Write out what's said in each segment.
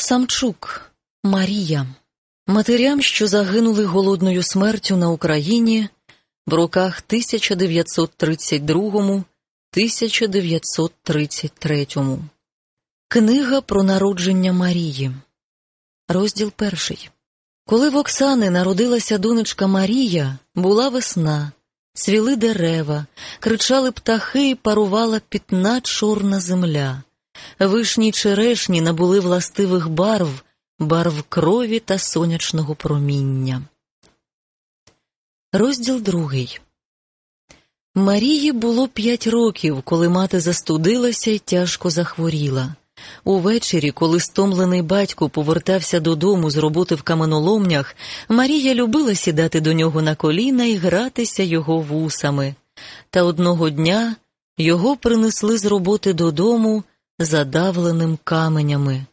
Самчук Марія. Матерям, що загинули голодною смертю на Україні в роках 1932-1933. Книга про народження Марії. Розділ перший. Коли в Оксани народилася донечка Марія, була весна, цвіли дерева, кричали птахи і парувала пітна чорна земля. Вишні черешні набули властивих барв, барв крові та сонячного проміння. Розділ другий. Марії було п'ять років, коли мати застудилася і тяжко захворіла. Увечері, коли стомлений батько повертався додому з роботи в каменоломнях, Марія любила сідати до нього на коліна і гратися його вусами. Та одного дня його принесли з роботи додому задавленим каменями.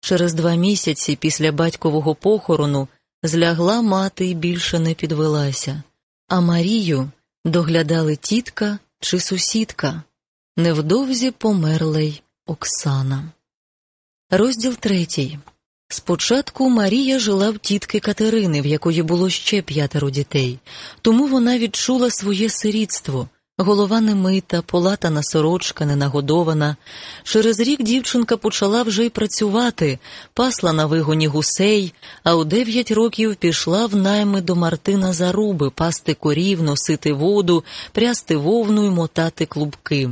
Через два місяці після батькового похорону злягла мати і більше не підвелася, а Марію доглядали тітка чи сусідка. Невдовзі померла й Оксана. Розділ третій. Спочатку Марія жила в тітки Катерини, в якої було ще п'ятеро дітей, тому вона відчула своє сирітство. Голова не мита, полатана сорочка, ненагодована. Через рік дівчинка почала вже й працювати, пасла на вигоні гусей, а у дев'ять років пішла в найми до Мартина Заруби пасти корів, носити воду, прясти вовну й мотати клубки.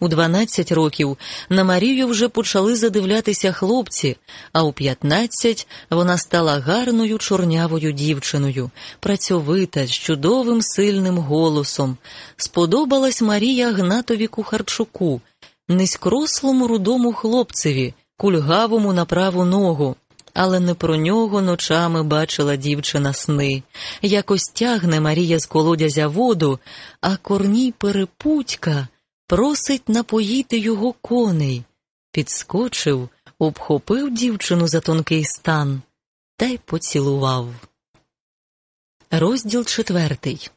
У 12 років на Марію вже почали задивлятися хлопці, а у 15 вона стала гарною чорнявою дівчиною, працьовита, з чудовим сильним голосом. Сподобалась Марія Гнатові Кухарчуку, низькрослому рудому хлопцеві, кульгавому на праву ногу. Але не про нього ночами бачила дівчина сни. Якось тягне Марія з колодязя воду, а корній перепутька просить напоїти його коней. Підскочив, обхопив дівчину за тонкий стан та й поцілував. Розділ четвертий.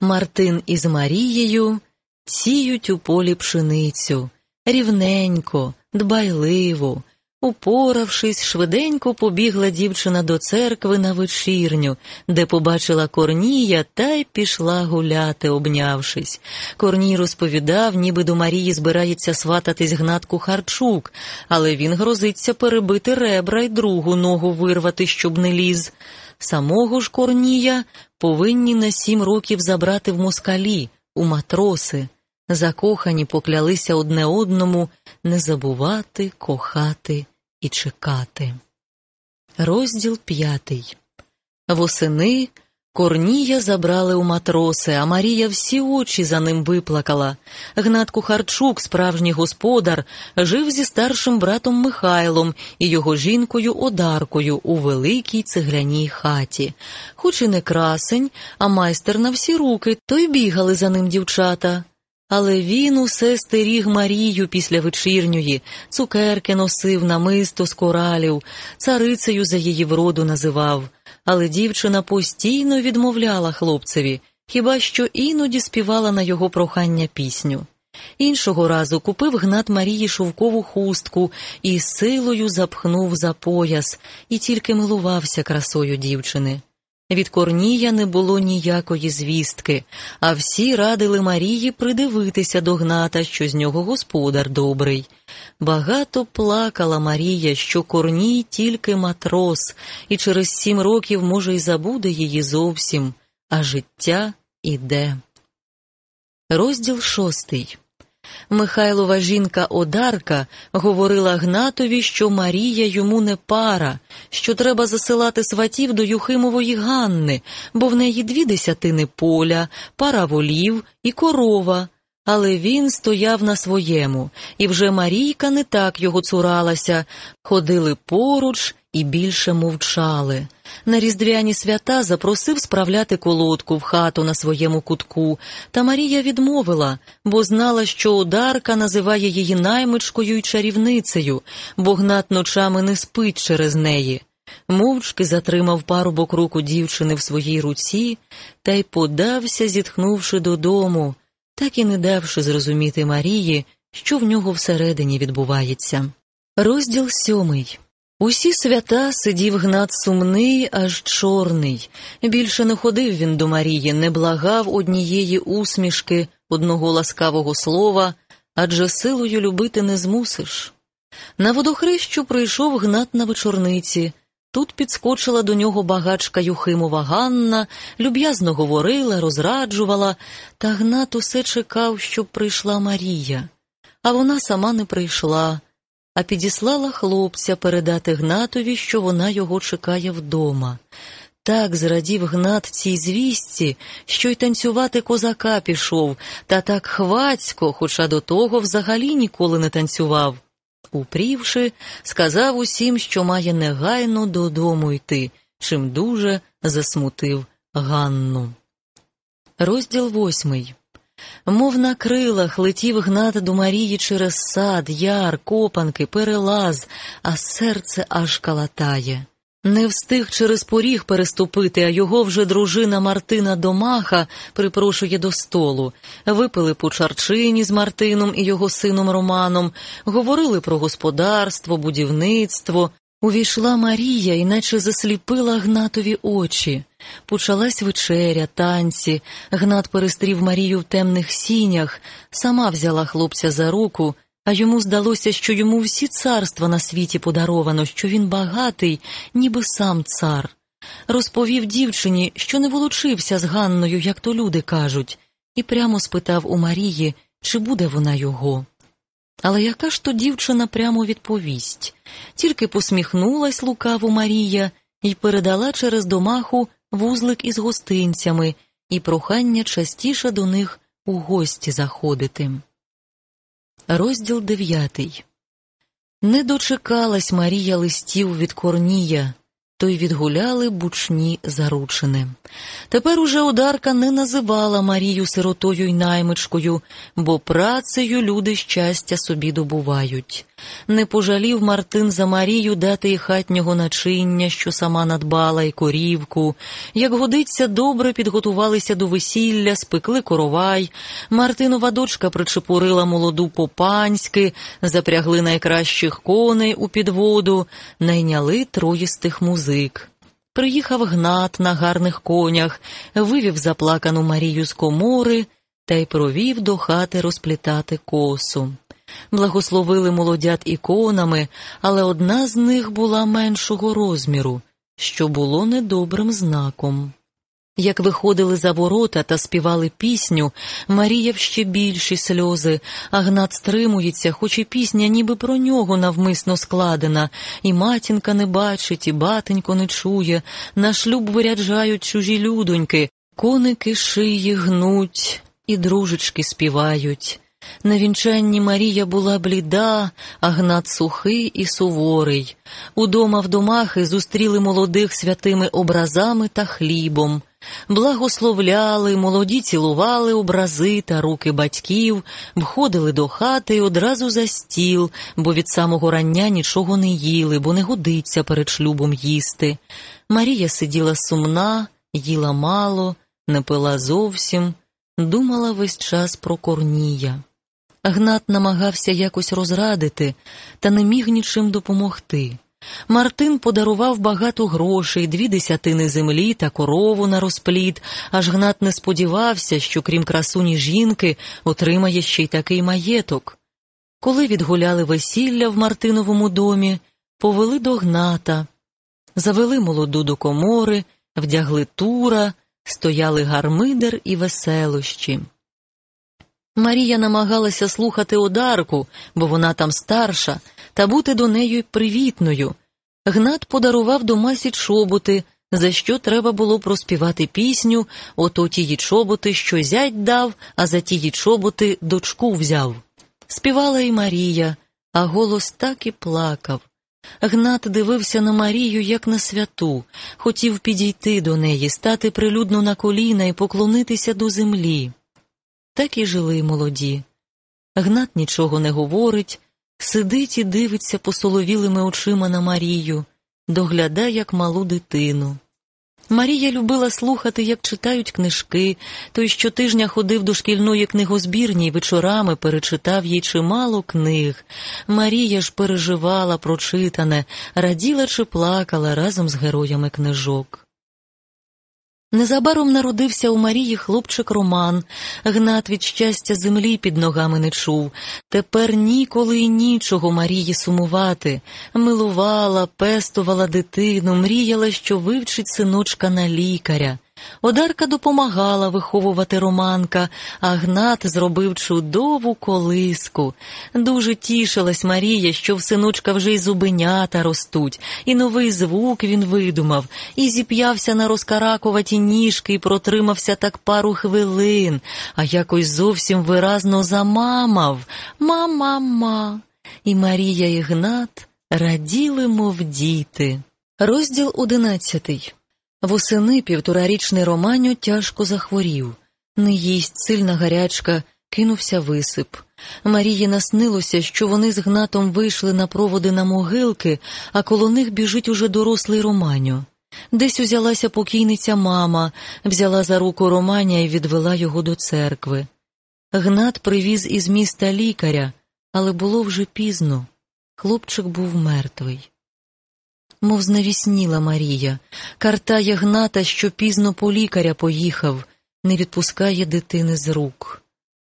Мартин із Марією сіють у полі пшеницю рівненько, дбайливо, Упоравшись, швиденько побігла дівчина до церкви на вечірню, де побачила Корнія та й пішла гуляти, обнявшись. Корній розповідав, ніби до Марії збирається свататись гнатку Харчук, але він грозиться перебити ребра й другу ногу вирвати, щоб не ліз. Самого ж Корнія повинні на сім років забрати в москалі, у матроси. Закохані поклялися одне одному не забувати, кохати і чекати. Розділ п'ятий. Восени Корнія забрали у матроси, а Марія всі очі за ним виплакала. Гнат Кухарчук, справжній господар, жив зі старшим братом Михайлом і його жінкою Одаркою у великій цегляній хаті. Хоч і не красень, а майстер на всі руки, то й бігали за ним дівчата. Але він усе стеріг Марію після вечірньої, цукерки носив намисто з коралів, царицею за її вроду називав, але дівчина постійно відмовляла хлопцеві, хіба що іноді співала на його прохання пісню. Іншого разу купив гнат Марії шовкову хустку і силою запхнув за пояс і тільки милувався красою дівчини. Від Корнія не було ніякої звістки, а всі радили Марії придивитися до гната, що з нього господар добрий. Багато плакала Марія, що Корній тільки матрос, і через сім років, може, й забуде її зовсім, а життя іде. Розділ шостий. Михайлова жінка Одарка говорила Гнатові, що Марія йому не пара, що треба засилати сватів до Юхимової Ганни, бо в неї дві десятини поля, пара волів і корова. Але він стояв на своєму, і вже Марійка не так його цуралася, ходили поруч і більше мовчали. На різдвяні свята запросив справляти колодку в хату на своєму кутку, та Марія відмовила, бо знала, що Одарка називає її наймичкою й чарівницею, бо гнат ночами не спить через неї. Мовчки затримав парубок руку дівчини в своїй руці та й подався, зітхнувши додому, так і не давши зрозуміти Марії, що в нього всередині відбувається. Розділ сьомий. Усі свята сидів Гнат сумний, аж чорний. Більше не ходив він до Марії, не благав однієї усмішки, одного ласкавого слова, адже силою любити не змусиш. На водохрещу прийшов Гнат на вечорниці. Тут підскочила до нього багачка Юхимова Ганна, люб'язно говорила, розраджувала, та Гнат усе чекав, щоб прийшла Марія. А вона сама не прийшла а підіслала хлопця передати Гнатові, що вона його чекає вдома. Так зрадів Гнат цій звістці, що й танцювати козака пішов, та так хвацько, хоча до того взагалі ніколи не танцював. Упрівши, сказав усім, що має негайно додому йти, чим дуже засмутив Ганну. Розділ восьмий Мов на крилах летів гнати до Марії через сад, яр, копанки, перелаз, а серце аж калатає. Не встиг через поріг переступити, а його вже дружина Мартина Домаха припрошує до столу. Випили по чарчині з Мартином і його сином Романом, говорили про господарство, будівництво, Увійшла Марія, іначе засліпила Гнатові очі. Почалась вечеря, танці. Гнат перестрів Марію в темних сінях, сама взяла хлопця за руку, а йому здалося, що йому всі царства на світі подаровано, що він багатий, ніби сам цар. Розповів дівчині, що не волочився з Ганною, як то люди кажуть, і прямо спитав у Марії, чи буде вона його. Але яка ж то дівчина прямо відповість? Тільки посміхнулась лукаво Марія і передала через домаху вузлик із гостинцями і прохання частіше до них у гості заходити. Розділ дев'ятий. Не дочекалась Марія листів від Корнія, то й відгуляли бучні заручини. Тепер уже Одарка не називала Марію сиротою й наймичкою, бо працею люди щастя собі добувають. Не пожалів Мартин за Марію дати й хатнього начиння, що сама надбала, й корівку. Як годиться, добре підготувалися до весілля, спекли коровай. Мартинова дочка причепурила молоду попанськи, запрягли найкращих коней у підводу, найняли троїстих музик. Приїхав гнат на гарних конях, вивів заплакану Марію з комори та й провів до хати розплітати косу. Благословили молодят іконами, але одна з них була меншого розміру, що було недобрим знаком. Як виходили за ворота та співали пісню, Марія в ще більші сльози, а гнат стримується, хоч і пісня ніби про нього навмисно складена, і матінка не бачить, і батенько не чує, на шлюб виряджають чужі людоньки, коники шиї гнуть, і дружечки співають. На вінчанні Марія була бліда, а гнат сухий і суворий. Удома в домахи зустріли молодих святими образами та хлібом. Благословляли, молоді цілували образи та руки батьків, входили до хати й одразу за стіл, бо від самого рання нічого не їли, бо не годиться перед шлюбом їсти. Марія сиділа сумна, їла мало, не пила зовсім, думала весь час про корнія. Гнат намагався якось розрадити, та не міг нічим допомогти. Мартин подарував багато грошей, дві десятини землі та корову на розпліт, аж Гнат не сподівався, що, крім красуні жінки, отримає ще й такий маєток. Коли відгуляли весілля в Мартиновому домі, повели до Гната, завели молоду до комори, вдягли тура, стояли гармидер і веселощі. Марія намагалася слухати одарку, бо вона там старша, та бути до неї привітною. Гнат подарував до масі чоботи, за що треба було проспівати пісню, ото тії чоботи, що зять дав, а за тії чоботи дочку взяв. Співала і Марія, а голос так і плакав. Гнат дивився на Марію, як на святу, хотів підійти до неї, стати прилюдно на коліна і поклонитися до землі. Так і жили молоді. Гнат нічого не говорить, сидить і дивиться посоловілими очима на Марію, доглядає, як малу дитину. Марія любила слухати, як читають книжки, той щотижня ходив до шкільної книгозбірні і вечорами перечитав їй чимало книг. Марія ж переживала прочитане, раділа чи плакала разом з героями книжок. Незабаром народився у Марії хлопчик Роман. Гнат від щастя землі під ногами не чув. Тепер ніколи й нічого Марії сумувати. Милувала, пестувала дитину, мріяла, що вивчить синочка на лікаря. Одарка допомагала виховувати Романка, а Гнат зробив чудову колиску. Дуже тішилась Марія, що в синочка вже й зубенята ростуть, і новий звук він видумав, і зіп'явся на розкаракуваті ніжки і протримався так пару хвилин, а якось зовсім виразно замамав Ма-ма-ма. І Марія і Гнат раділи, мов діти. Розділ одинадцятий. Восени півторарічний Романю тяжко захворів. Не їсть, сильна гарячка, кинувся висип. Марії наснилося, що вони з гнатом вийшли на проводи на могилки, а коло них біжить уже дорослий Романю. Десь узялася покійниця мама, взяла за руку Романя і відвела його до церкви. Гнат привіз із міста лікаря, але було вже пізно. Хлопчик був мертвий мов знавісніла Марія, картає гната, що пізно по лікаря поїхав, не відпускає дитини з рук.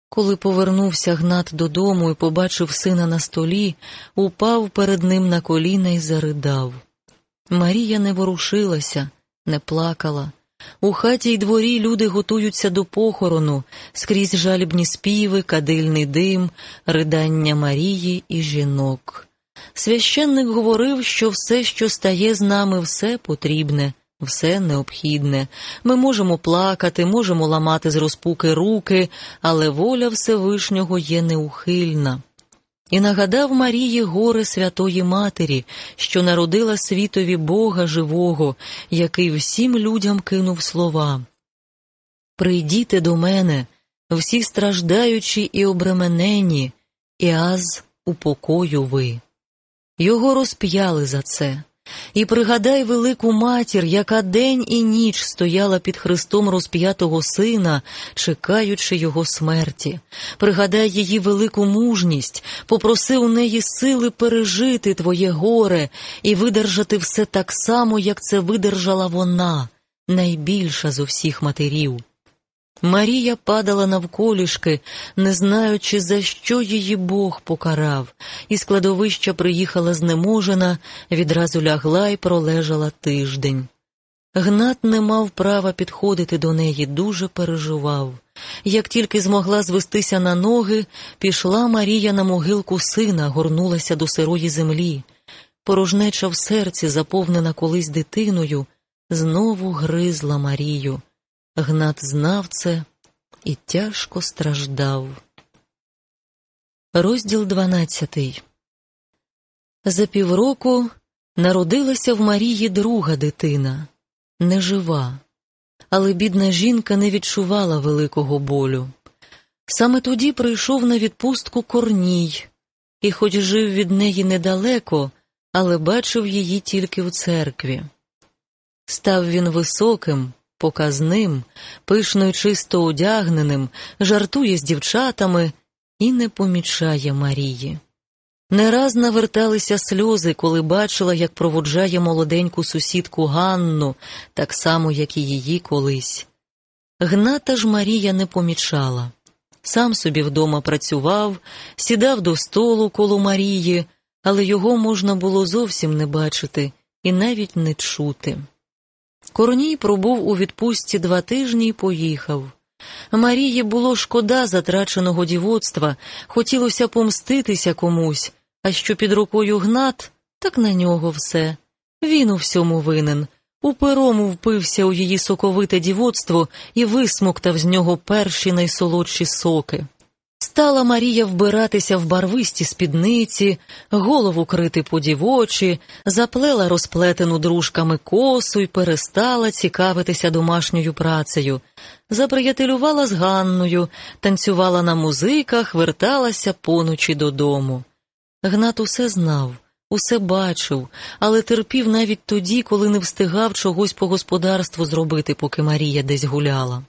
Коли повернувся гнат додому і побачив сина на столі, упав перед ним на коліна і заридав. Марія не ворушилася, не плакала. У хаті й дворі люди готуються до похорону, скрізь жалібні співи, кадильний дим, ридання Марії і жінок. Священник говорив, що все, що стає з нами, все потрібне, все необхідне. Ми можемо плакати, можемо ламати з розпуки руки, але воля Всевишнього є неухильна. І нагадав Марії горе Святої Матері, що народила світові Бога живого, який всім людям кинув слова. Прийдіте до мене, всі страждаючі і обременені, і аз упокою ви. Його розп'яли за це. І пригадай велику матір, яка день і ніч стояла під хрестом розп'ятого сина, чекаючи його смерті. Пригадай її велику мужність, попроси у неї сили пережити твоє горе і видержати все так само, як це видержала вона, найбільша з усіх матерів. Марія падала навколішки, не знаючи, за що її Бог покарав, і складовища приїхала знеможена, відразу лягла і пролежала тиждень. Гнат не мав права підходити до неї, дуже переживав. Як тільки змогла звестися на ноги, пішла Марія на могилку сина, горнулася до сирої землі. Порожнеча в серці, заповнена колись дитиною, знову гризла Марію. Гнат знав це і тяжко страждав. Розділ дванадцятий. За півроку народилася в Марії друга дитина, нежива, але бідна жінка не відчувала великого болю. Саме тоді прийшов на відпустку корній, і, хоч жив від неї недалеко, але бачив її тільки в церкві. Став він високим показним, пишно й чисто одягненим, жартує з дівчатами і не помічає Марії. Не раз наверталися сльози, коли бачила, як проводжає молоденьку сусідку Ганну, так само, як і її колись. Гната ж Марія не помічала. Сам собі вдома працював, сідав до столу коло Марії, але його можна було зовсім не бачити і навіть не чути. Корній пробув у відпустці два тижні і поїхав. Марії було шкода затраченого дівоцтва, хотілося помститися комусь, а що під рукою гнат, так на нього все. Він у всьому винен. У перому впився у її соковите дівоцтво і висмоктав з нього перші найсолодші соки. Стала Марія вбиратися в барвисті спідниці, голову крити по дівочі, заплела розплетену дружками косу й перестала цікавитися домашньою працею, заприятелювала з Ганною, танцювала на музиках, верталася поночі додому. Гнат усе знав, усе бачив, але терпів навіть тоді, коли не встигав чогось по господарству зробити, поки Марія десь гуляла.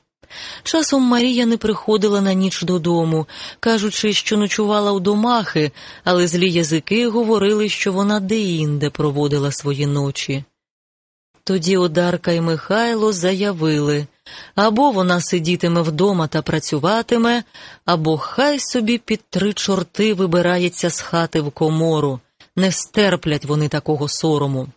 Часом Марія не приходила на ніч додому, кажучи, що ночувала у домахи, але злі язики говорили, що вона деінде проводила свої ночі. Тоді Одарка і Михайло заявили або вона сидітиме вдома та працюватиме, або хай собі під три чорти вибирається з хати в комору, не стерплять вони такого сорому.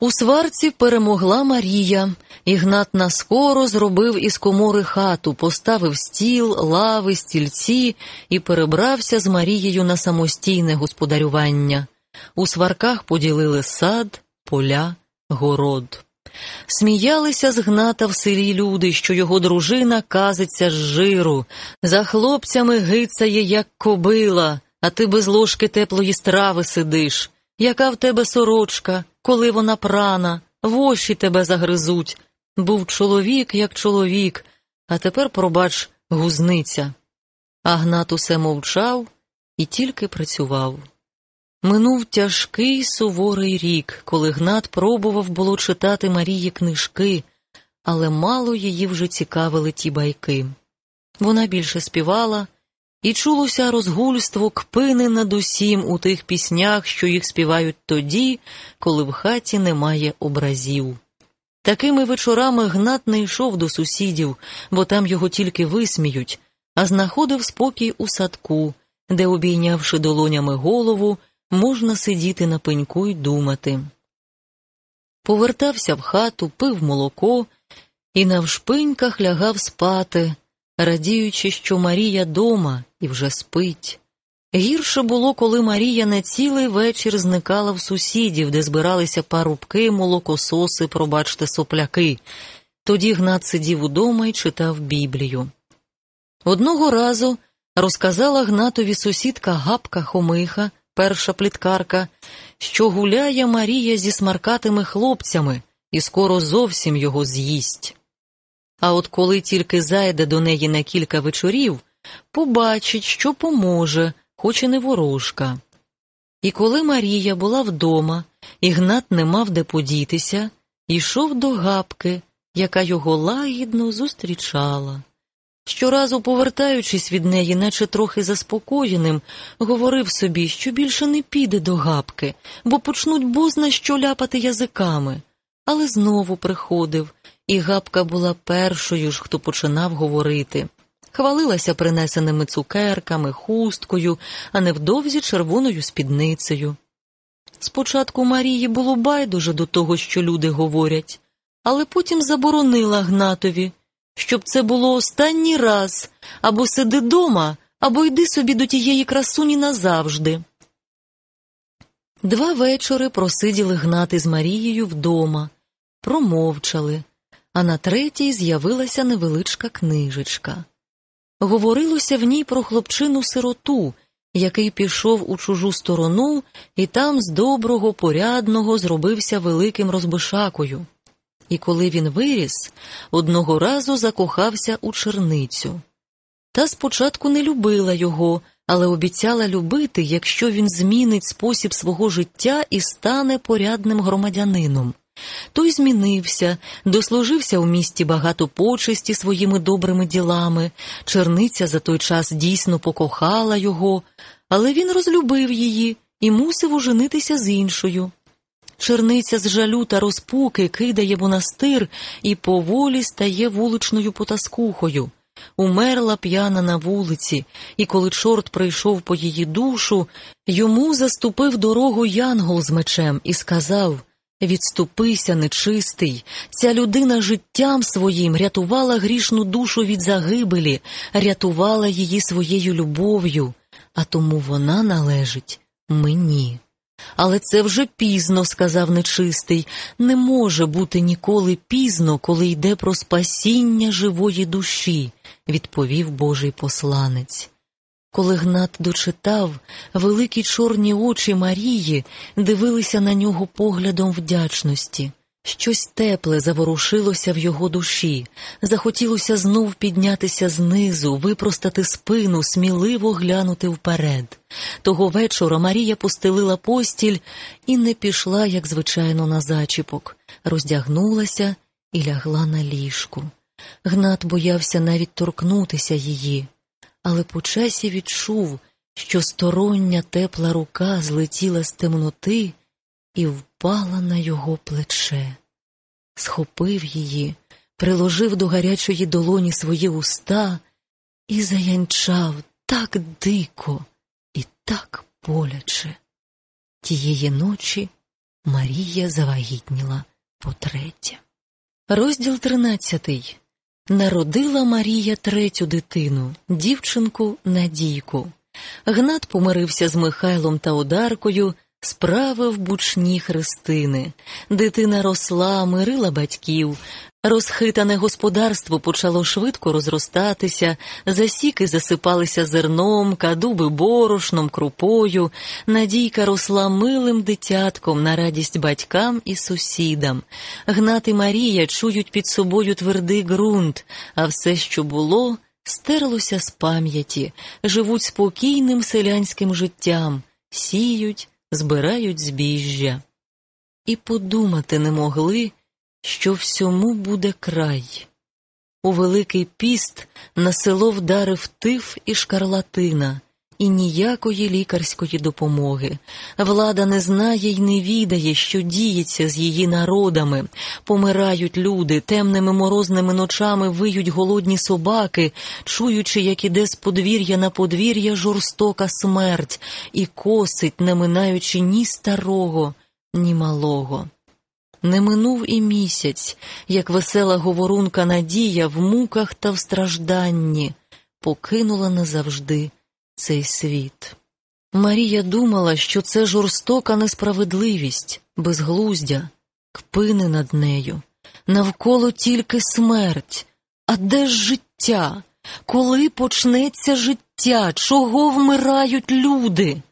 У сварці перемогла Марія, Ігнат наскоро зробив із комори хату, поставив стіл, лави, стільці і перебрався з Марією на самостійне господарювання. У сварках поділили сад, поля, город. Сміялися з гната в селі люди, що його дружина казиться з жиру, за хлопцями гицає, як кобила, а ти без ложки теплої страви сидиш. Яка в тебе сорочка, коли вона прана, воші тебе загризуть. Був чоловік, як чоловік, а тепер, пробач, гузниця. А Гнат усе мовчав і тільки працював. Минув тяжкий суворий рік, коли Гнат пробував було читати Марії книжки, але мало її вже цікавили ті байки. Вона більше співала, і чулося розгульство кпини над усім у тих піснях, що їх співають тоді, коли в хаті немає образів. Такими вечорами Гнат не йшов до сусідів, бо там його тільки висміють, а знаходив спокій у садку, де, обійнявши долонями голову, можна сидіти на пеньку й думати. Повертався в хату, пив молоко і навшпиньках лягав спати, радіючи, що Марія дома і вже спить. Гірше було, коли Марія на цілий вечір зникала в сусідів, де збиралися парубки, молокососи, пробачте, сопляки. Тоді Гнат сидів удома і читав Біблію. Одного разу розказала Гнатові сусідка Гапка Хомиха, перша пліткарка, що гуляє Марія зі смаркатими хлопцями і скоро зовсім його з'їсть. А от коли тільки зайде до неї на кілька вечорів, побачить, що поможе, хоч і не ворожка. І коли Марія була вдома, Ігнат не мав де подітися, йшов до гапки, яка його лагідно зустрічала. Щоразу, повертаючись від неї, наче трохи заспокоєним, говорив собі, що більше не піде до гапки, бо почнуть бозна що ляпати язиками. Але знову приходив, і гапка була першою ж, хто починав говорити. Хвалилася принесеними цукерками, хусткою, а невдовзі червоною спідницею. Спочатку Марії було байдуже до того, що люди говорять, але потім заборонила Гнатові щоб це було останній раз або сиди дома, або йди собі до тієї красуні назавжди. Два вечори просиділи гнати з Марією вдома, промовчали, а на третій з'явилася невеличка книжечка. Говорилося в ній про хлопчину сироту, який пішов у чужу сторону і там з доброго, порядного зробився великим розбишакою і коли він виріс, одного разу закохався у черницю. Та спочатку не любила його, але обіцяла любити, якщо він змінить спосіб свого життя і стане порядним громадянином. Той змінився, дослужився у місті багато почесті своїми добрими ділами, черниця за той час дійсно покохала його, але він розлюбив її і мусив оженитися з іншою. Черниця з жалю та розпуки кидає монастир і поволі стає вуличною потаскухою. Умерла п'яна на вулиці, і коли чорт прийшов по її душу, йому заступив дорогу янгол з мечем і сказав Відступися, нечистий, ця людина життям своїм рятувала грішну душу від загибелі, рятувала її своєю любов'ю, а тому вона належить мені. Але це вже пізно, сказав нечистий, не може бути ніколи пізно, коли йде про спасіння живої душі, відповів Божий посланець. Коли Гнат дочитав, великі чорні очі Марії дивилися на нього поглядом вдячності. Щось тепле заворушилося в його душі, захотілося знов піднятися знизу, випростати спину, сміливо глянути вперед. Того вечора Марія постелила постіль і не пішла, як звичайно, на зачіпок, роздягнулася і лягла на ліжку. Гнат боявся навіть торкнутися її, але по часі відчув, що стороння тепла рука злетіла з темноти і впала на його плече, схопив її, приложив до гарячої долоні свої уста і заянчав так дико і так боляче. Тієї ночі Марія завагітніла потретє. Розділ тринадцятий. Народила Марія третю дитину, дівчинку Надійку. Гнат помирився з Михайлом та Одаркою, справив бучні хрестини. Дитина росла, мирила батьків. Розхитане господарство почало швидко розростатися, засіки засипалися зерном, кадуби борошном, крупою. Надійка росла милим дитятком на радість батькам і сусідам. Гнат і Марія чують під собою твердий ґрунт, а все, що було, стерлося з пам'яті, живуть спокійним селянським життям, сіють, збирають збіжжя. І подумати не могли, що всьому буде край. У Великий піст на село вдарив тиф і шкарлатина, і ніякої лікарської допомоги. Влада не знає й не відає, що діється з її народами. Помирають люди, темними морозними ночами виють голодні собаки, чуючи, як іде з подвір'я на подвір'я жорстока смерть, і косить, не минаючи ні старого, ні малого. Не минув і місяць, як весела говорунка Надія в муках та в стражданні покинула назавжди цей світ. Марія думала, що це жорстока несправедливість, безглуздя, кпини над нею. Навколо тільки смерть. А де ж життя? Коли почнеться життя? Чого вмирають люди?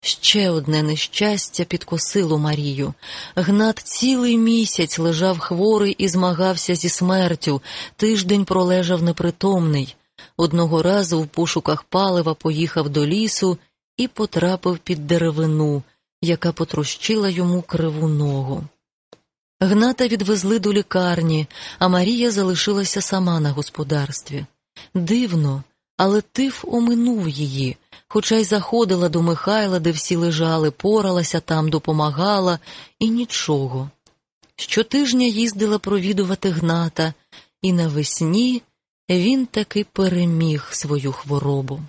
Ще одне нещастя підкосило Марію. Гнат цілий місяць лежав хворий і змагався зі смертю, тиждень пролежав непритомний. Одного разу в пошуках палива поїхав до лісу і потрапив під деревину, яка потрощила йому криву ногу. Гната відвезли до лікарні, а Марія залишилася сама на господарстві. Дивно, але тиф оминув її, хоча й заходила до Михайла, де всі лежали, поралася там, допомагала, і нічого. Щотижня їздила провідувати гната, і навесні він таки переміг свою хворобу.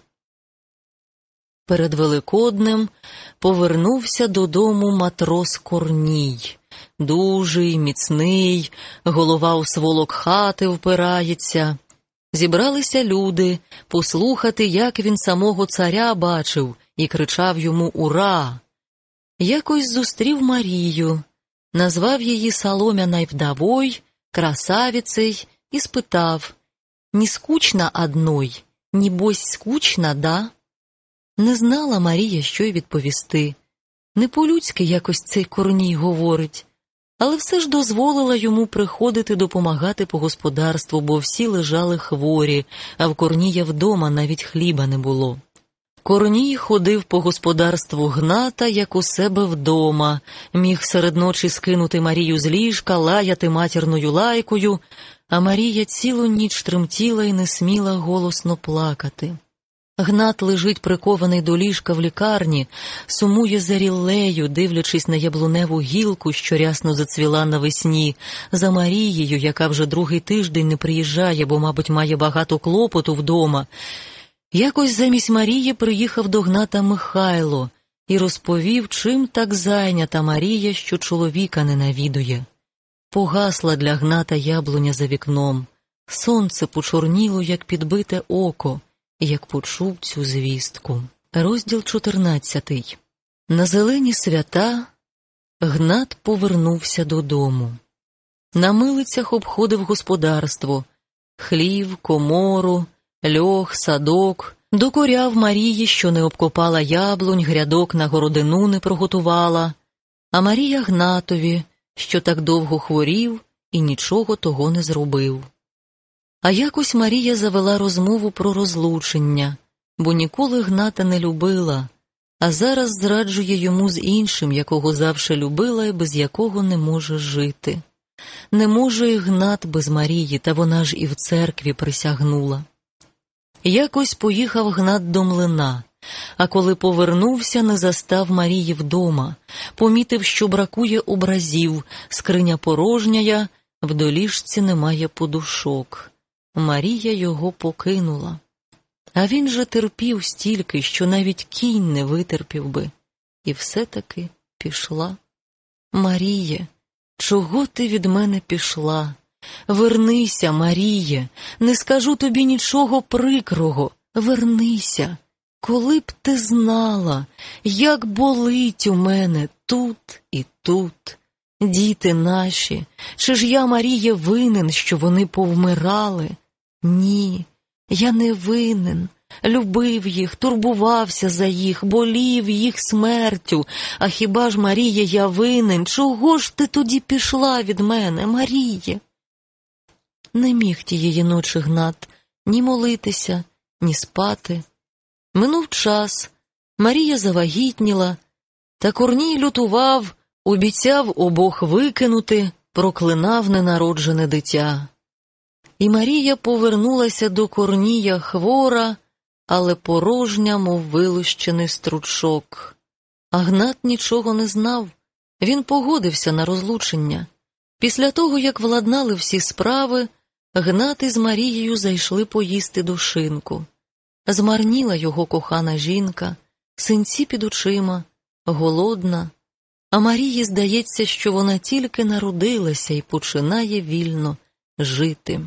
Перед Великоднем повернувся додому матрос Корній. Дужий, міцний, голова у сволок хати впирається. Зібралися люди послухати, як він самого царя бачив, і кричав йому Ура! Якось зустрів Марію, назвав її Солом'яною вдовой, красавицей і спитав Не скучно одной, нібось скучно, да? Не знала Марія, що й відповісти. Не по-людськи якось цей корній говорить але все ж дозволила йому приходити допомагати по господарству, бо всі лежали хворі, а в Корнія вдома навіть хліба не було. Корній ходив по господарству гната, як у себе вдома, міг серед ночі скинути Марію з ліжка, лаяти матірною лайкою, а Марія цілу ніч тремтіла і не сміла голосно плакати. Гнат лежить прикований до ліжка в лікарні, сумує за ріллею, дивлячись на яблуневу гілку, що рясно зацвіла навесні, за Марією, яка вже другий тиждень не приїжджає, бо, мабуть, має багато клопоту вдома. Якось замість Марії приїхав до Гната Михайло і розповів, чим так зайнята Марія, що чоловіка не навідує. Погасла для Гната яблуня за вікном, сонце почорніло, як підбите око як почув цю звістку. Розділ 14 На зелені свята Гнат повернувся додому. На милицях обходив господарство хлів, комору, льох, садок, докоряв Марії, що не обкопала яблунь, грядок на городину не проготувала, а Марія Гнатові, що так довго хворів і нічого того не зробив. А якось Марія завела розмову про розлучення, бо ніколи гната не любила, а зараз зраджує йому з іншим, якого завше любила і без якого не може жити. Не може і гнат без Марії, та вона ж і в церкві присягнула. Якось поїхав гнат до млина, а коли повернувся, не застав Марії вдома, помітив, що бракує образів, скриня порожняя, в доліжці немає подушок. Марія його покинула. А він же терпів стільки, що навіть кінь не витерпів би, і все-таки пішла. Маріє, чого ти від мене пішла? Вернися, Маріє, не скажу тобі нічого прикрого. Вернися, коли б ти знала, як болить у мене тут і тут. Діти наші, чи ж я, Маріє, винен, що вони повмирали? Ні, я не винен. Любив їх, турбувався за їх, болів їх смертю. А хіба ж, Маріє, я винен? Чого ж ти тоді пішла від мене, Маріє? Не міг тієї ночі гнат ні молитися, ні спати. Минув час, Марія завагітніла, та Корній лютував, обіцяв обох викинути, проклинав ненароджене дитя. І Марія повернулася до Корнія хвора, але порожня, мов вилущений стручок. А Гнат нічого не знав, він погодився на розлучення. Після того, як владнали всі справи, Гнат із Марією зайшли поїсти до шинку. Змарніла його кохана жінка, синці під очима, голодна, а Марії здається, що вона тільки народилася і починає вільно жити.